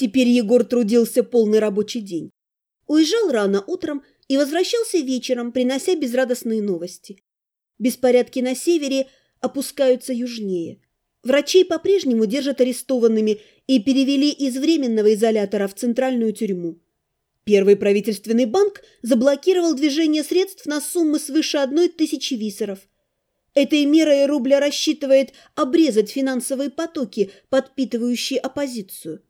Теперь Егор трудился полный рабочий день. Уезжал рано утром и возвращался вечером, принося безрадостные новости. Беспорядки на севере опускаются южнее. Врачей по-прежнему держат арестованными и перевели из временного изолятора в центральную тюрьму. Первый правительственный банк заблокировал движение средств на суммы свыше одной тысячи висеров. Этой мерой рубля рассчитывает обрезать финансовые потоки, подпитывающие оппозицию.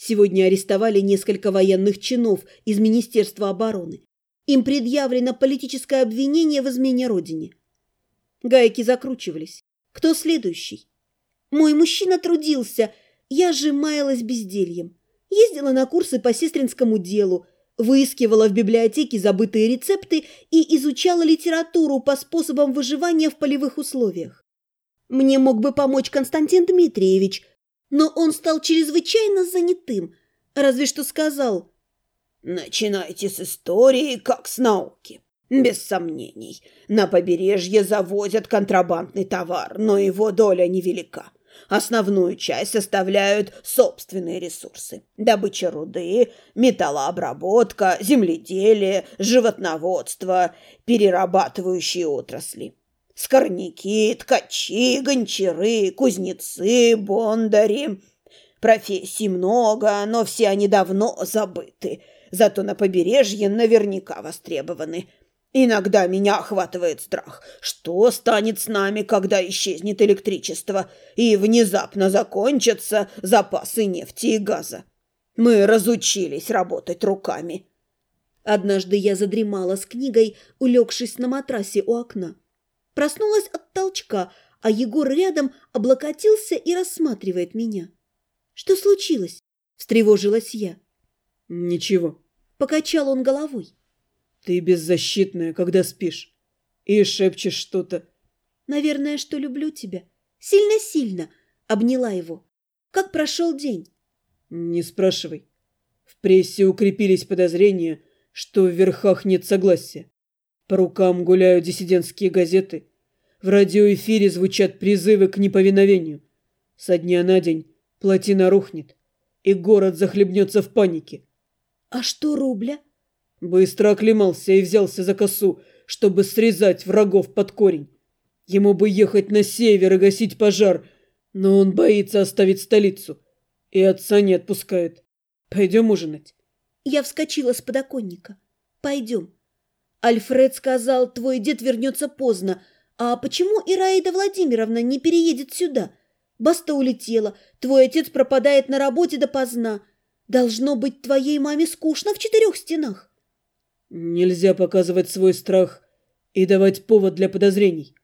Сегодня арестовали несколько военных чинов из Министерства обороны. Им предъявлено политическое обвинение в измене Родине. Гайки закручивались. Кто следующий? Мой мужчина трудился, я же маялась бездельем. Ездила на курсы по сестринскому делу, выискивала в библиотеке забытые рецепты и изучала литературу по способам выживания в полевых условиях. Мне мог бы помочь Константин Дмитриевич, но он стал чрезвычайно занятым, разве что сказал «Начинайте с истории, как с науки». Без сомнений, на побережье завозят контрабандный товар, но его доля невелика. Основную часть составляют собственные ресурсы. Добыча руды, металлообработка, земледелие, животноводство, перерабатывающие отрасли. Скорняки, ткачи, гончары, кузнецы, бондари. Профессий много, но все они давно забыты. Зато на побережье наверняка востребованы. Иногда меня охватывает страх. Что станет с нами, когда исчезнет электричество и внезапно закончатся запасы нефти и газа? Мы разучились работать руками. Однажды я задремала с книгой, улегшись на матрасе у окна. Проснулась от толчка, а Егор рядом облокотился и рассматривает меня. «Что случилось?» – встревожилась я. «Ничего», – покачал он головой. Ты беззащитная, когда спишь. И шепчешь что-то. Наверное, что люблю тебя. Сильно-сильно. Обняла его. Как прошел день? Не спрашивай. В прессе укрепились подозрения, что в верхах нет согласия. По рукам гуляют диссидентские газеты. В радиоэфире звучат призывы к неповиновению. Со дня на день плотина рухнет, и город захлебнется в панике. А что рубля? Быстро оклемался и взялся за косу, чтобы срезать врагов под корень. Ему бы ехать на север и гасить пожар, но он боится оставить столицу. И отца не отпускает. Пойдем ужинать. Я вскочила с подоконника. Пойдем. Альфред сказал, твой дед вернется поздно. А почему Ираида Владимировна не переедет сюда? Баста улетела, твой отец пропадает на работе допоздна. Должно быть, твоей маме скучно в четырех стенах. Нельзя показывать свой страх и давать повод для подозрений.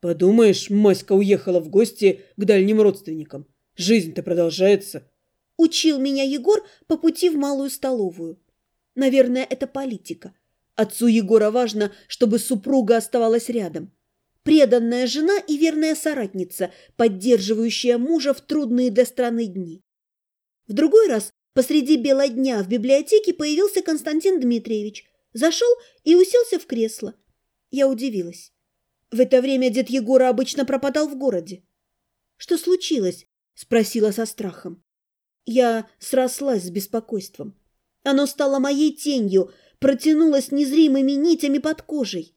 Подумаешь, Маська уехала в гости к дальним родственникам. Жизнь-то продолжается. Учил меня Егор по пути в малую столовую. Наверное, это политика. Отцу Егора важно, чтобы супруга оставалась рядом. Преданная жена и верная соратница, поддерживающая мужа в трудные для страны дни. В другой раз посреди бела дня в библиотеке появился Константин Дмитриевич – Зашел и уселся в кресло. Я удивилась. В это время дед Егора обычно пропадал в городе. «Что случилось?» – спросила со страхом. Я срослась с беспокойством. Оно стало моей тенью, протянулось незримыми нитями под кожей.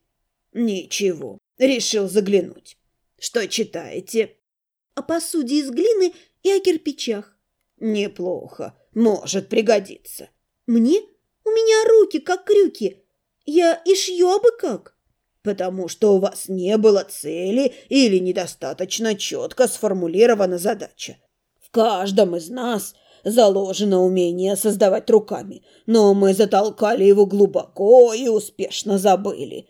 «Ничего, решил заглянуть. Что читаете?» «О посуде из глины и о кирпичах». «Неплохо, может пригодиться». «Мне?» У меня руки как крюки. Я и шью абы как. Потому что у вас не было цели или недостаточно четко сформулирована задача. В каждом из нас заложено умение создавать руками, но мы затолкали его глубоко и успешно забыли.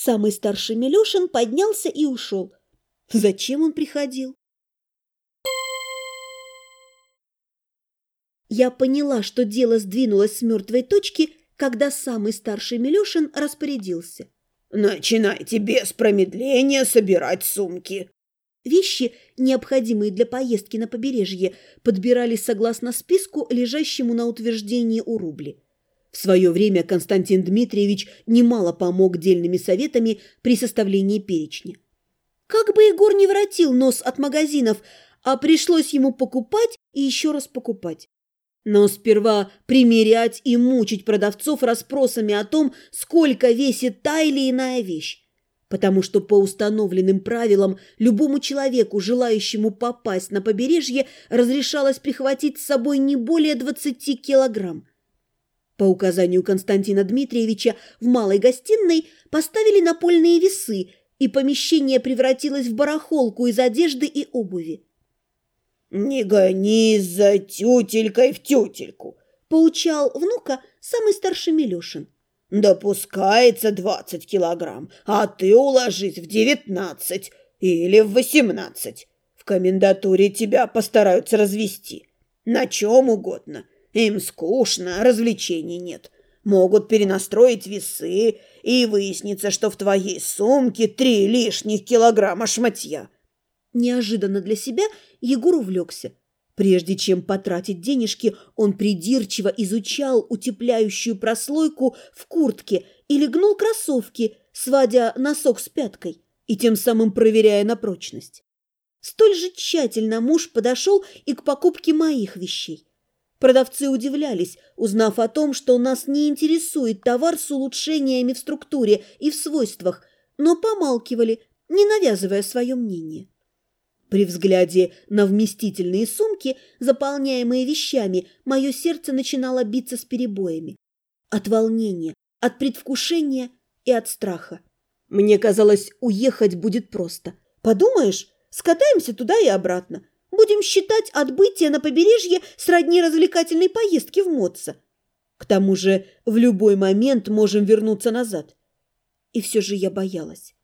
Самый старший Милешин поднялся и ушел. Зачем он приходил? Я поняла, что дело сдвинулось с мертвой точки, когда самый старший Милешин распорядился. «Начинайте без промедления собирать сумки». Вещи, необходимые для поездки на побережье, подбирались согласно списку, лежащему на утверждении у рубли. В свое время Константин Дмитриевич немало помог дельными советами при составлении перечня. Как бы Егор не воротил нос от магазинов, а пришлось ему покупать и еще раз покупать. Но сперва примерять и мучить продавцов расспросами о том, сколько весит та или иная вещь. Потому что по установленным правилам любому человеку, желающему попасть на побережье, разрешалось прихватить с собой не более 20 килограмм. По указанию Константина Дмитриевича в малой гостиной поставили напольные весы, и помещение превратилось в барахолку из одежды и обуви. «Не гонись за тютелькой в тютельку», – поучал внука самый старший Милешин. «Допускается двадцать килограмм, а ты уложись в девятнадцать или в восемнадцать. В комендатуре тебя постараются развести. На чем угодно. Им скучно, развлечений нет. Могут перенастроить весы, и выяснится, что в твоей сумке три лишних килограмма шматья». Неожиданно для себя Егор увлекся. Прежде чем потратить денежки, он придирчиво изучал утепляющую прослойку в куртке и легнул кроссовки, сводя носок с пяткой и тем самым проверяя на прочность. Столь же тщательно муж подошел и к покупке моих вещей. Продавцы удивлялись, узнав о том, что нас не интересует товар с улучшениями в структуре и в свойствах, но помалкивали, не навязывая свое мнение. При взгляде на вместительные сумки, заполняемые вещами, мое сердце начинало биться с перебоями. От волнения, от предвкушения и от страха. Мне казалось, уехать будет просто. Подумаешь, скатаемся туда и обратно. Будем считать отбытие на побережье сродни развлекательной поездки в Моца. К тому же в любой момент можем вернуться назад. И все же я боялась.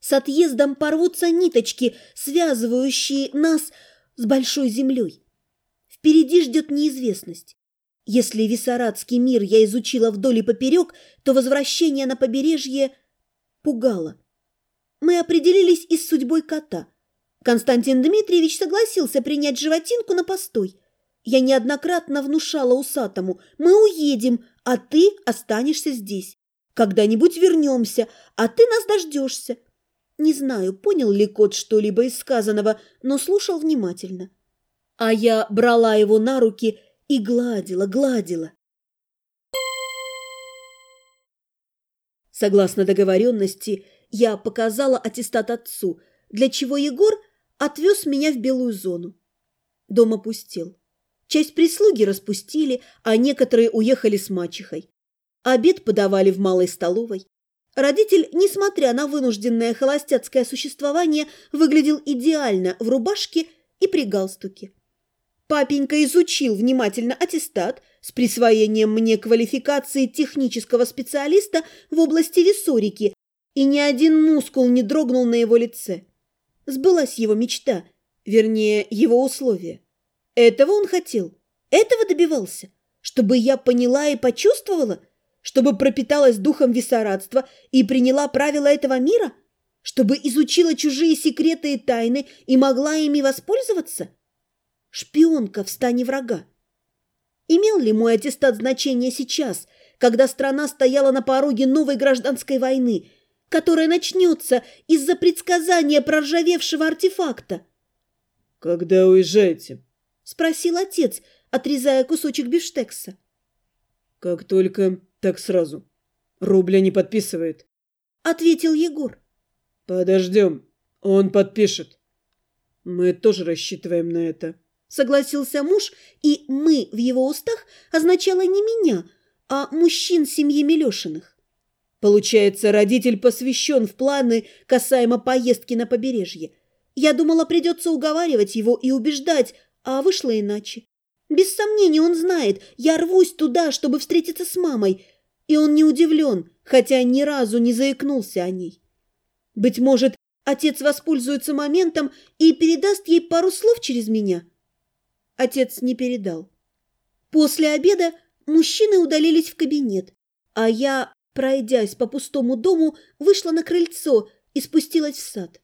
С отъездом порвутся ниточки, связывающие нас с большой землей. Впереди ждет неизвестность. Если Виссарадский мир я изучила вдоль и поперек, то возвращение на побережье пугало. Мы определились и с судьбой кота. Константин Дмитриевич согласился принять животинку на постой. Я неоднократно внушала усатому, мы уедем, а ты останешься здесь. Когда-нибудь вернемся, а ты нас дождешься. Не знаю, понял ли кот что-либо из сказанного, но слушал внимательно. А я брала его на руки и гладила, гладила. Согласно договоренности, я показала аттестат отцу, для чего Егор отвез меня в белую зону. Дом опустел. Часть прислуги распустили, а некоторые уехали с мачехой. Обед подавали в малой столовой. Родитель, несмотря на вынужденное холостяцкое существование, выглядел идеально в рубашке и при галстуке. Папенька изучил внимательно аттестат с присвоением мне квалификации технического специалиста в области висорики, и ни один мускул не дрогнул на его лице. Сбылась его мечта, вернее, его условие. Этого он хотел, этого добивался, чтобы я поняла и почувствовала – чтобы пропиталась духом виссарадства и приняла правила этого мира? Чтобы изучила чужие секреты и тайны и могла ими воспользоваться? Шпионка в стане врага. Имел ли мой аттестат значение сейчас, когда страна стояла на пороге новой гражданской войны, которая начнется из-за предсказания проржавевшего артефакта? «Когда уезжаете?» – спросил отец, отрезая кусочек бифштекса. «Как только так сразу. Рубля не подписывает. Ответил Егор. Подождем. Он подпишет. Мы тоже рассчитываем на это. Согласился муж, и «мы» в его устах означало не меня, а мужчин семьи Милешиных. Получается, родитель посвящен в планы касаемо поездки на побережье. Я думала, придется уговаривать его и убеждать, а вышло иначе. Без сомнения, он знает, я рвусь туда, чтобы встретиться с мамой, и он не удивлен, хотя ни разу не заикнулся о ней. Быть может, отец воспользуется моментом и передаст ей пару слов через меня? Отец не передал. После обеда мужчины удалились в кабинет, а я, пройдясь по пустому дому, вышла на крыльцо и спустилась в сад.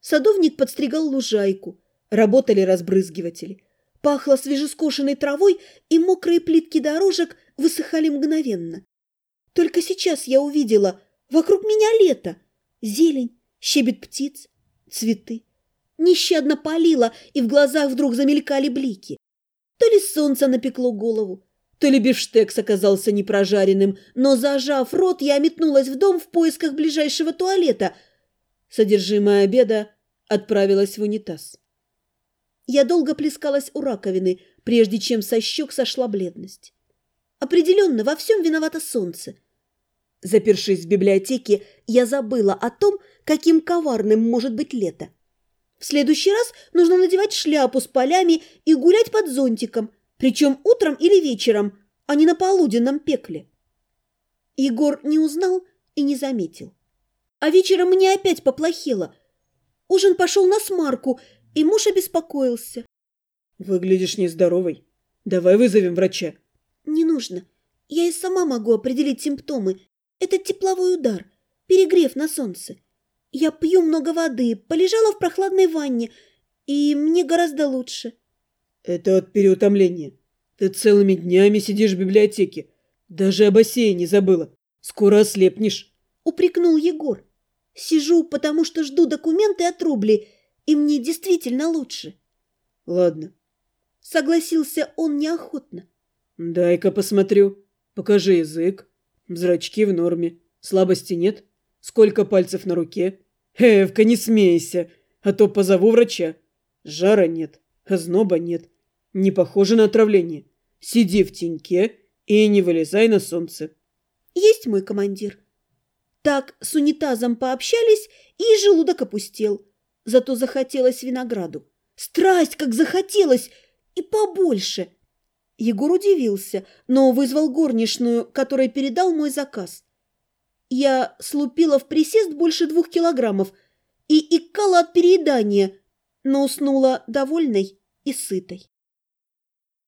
Садовник подстригал лужайку, работали разбрызгиватели. Пахло свежескошенной травой, и мокрые плитки дорожек высыхали мгновенно. Только сейчас я увидела, вокруг меня лето, зелень, щебет птиц, цветы. Нещадно палило, и в глазах вдруг замелькали блики. То ли солнце напекло голову, то ли бифштекс оказался непрожаренным, но, зажав рот, я метнулась в дом в поисках ближайшего туалета. Содержимое обеда отправилась в унитаз. Я долго плескалась у раковины, прежде чем со щек сошла бледность. Определенно, во всем виновато солнце. Запершись в библиотеке, я забыла о том, каким коварным может быть лето. В следующий раз нужно надевать шляпу с полями и гулять под зонтиком, причем утром или вечером, а не на полуденном пекле. Егор не узнал и не заметил. А вечером мне опять поплохело. Ужин пошел на смарку, и муж обеспокоился. Выглядишь нездоровой. Давай вызовем врача. Не нужно. Я и сама могу определить симптомы. Это тепловой удар, перегрев на солнце. Я пью много воды, полежала в прохладной ванне, и мне гораздо лучше. Это от переутомления. Ты целыми днями сидишь в библиотеке. Даже о бассейне забыла. Скоро ослепнешь. Упрекнул Егор. Сижу, потому что жду документы от Рубли, и мне действительно лучше. Ладно. Согласился он неохотно. Дай-ка посмотрю. Покажи язык. Зрачки в норме. Слабости нет. Сколько пальцев на руке? Эвка, не смейся, а то позову врача. Жара нет, озноба нет. Не похоже на отравление. Сиди в теньке и не вылезай на солнце. Есть мой командир. Так с унитазом пообщались, и желудок опустел. Зато захотелось винограду. Страсть, как захотелось! И побольше! Егор удивился, но вызвал горничную, которой передал мой заказ. Я слупила в присест больше двух килограммов и икала от переедания, но уснула довольной и сытой.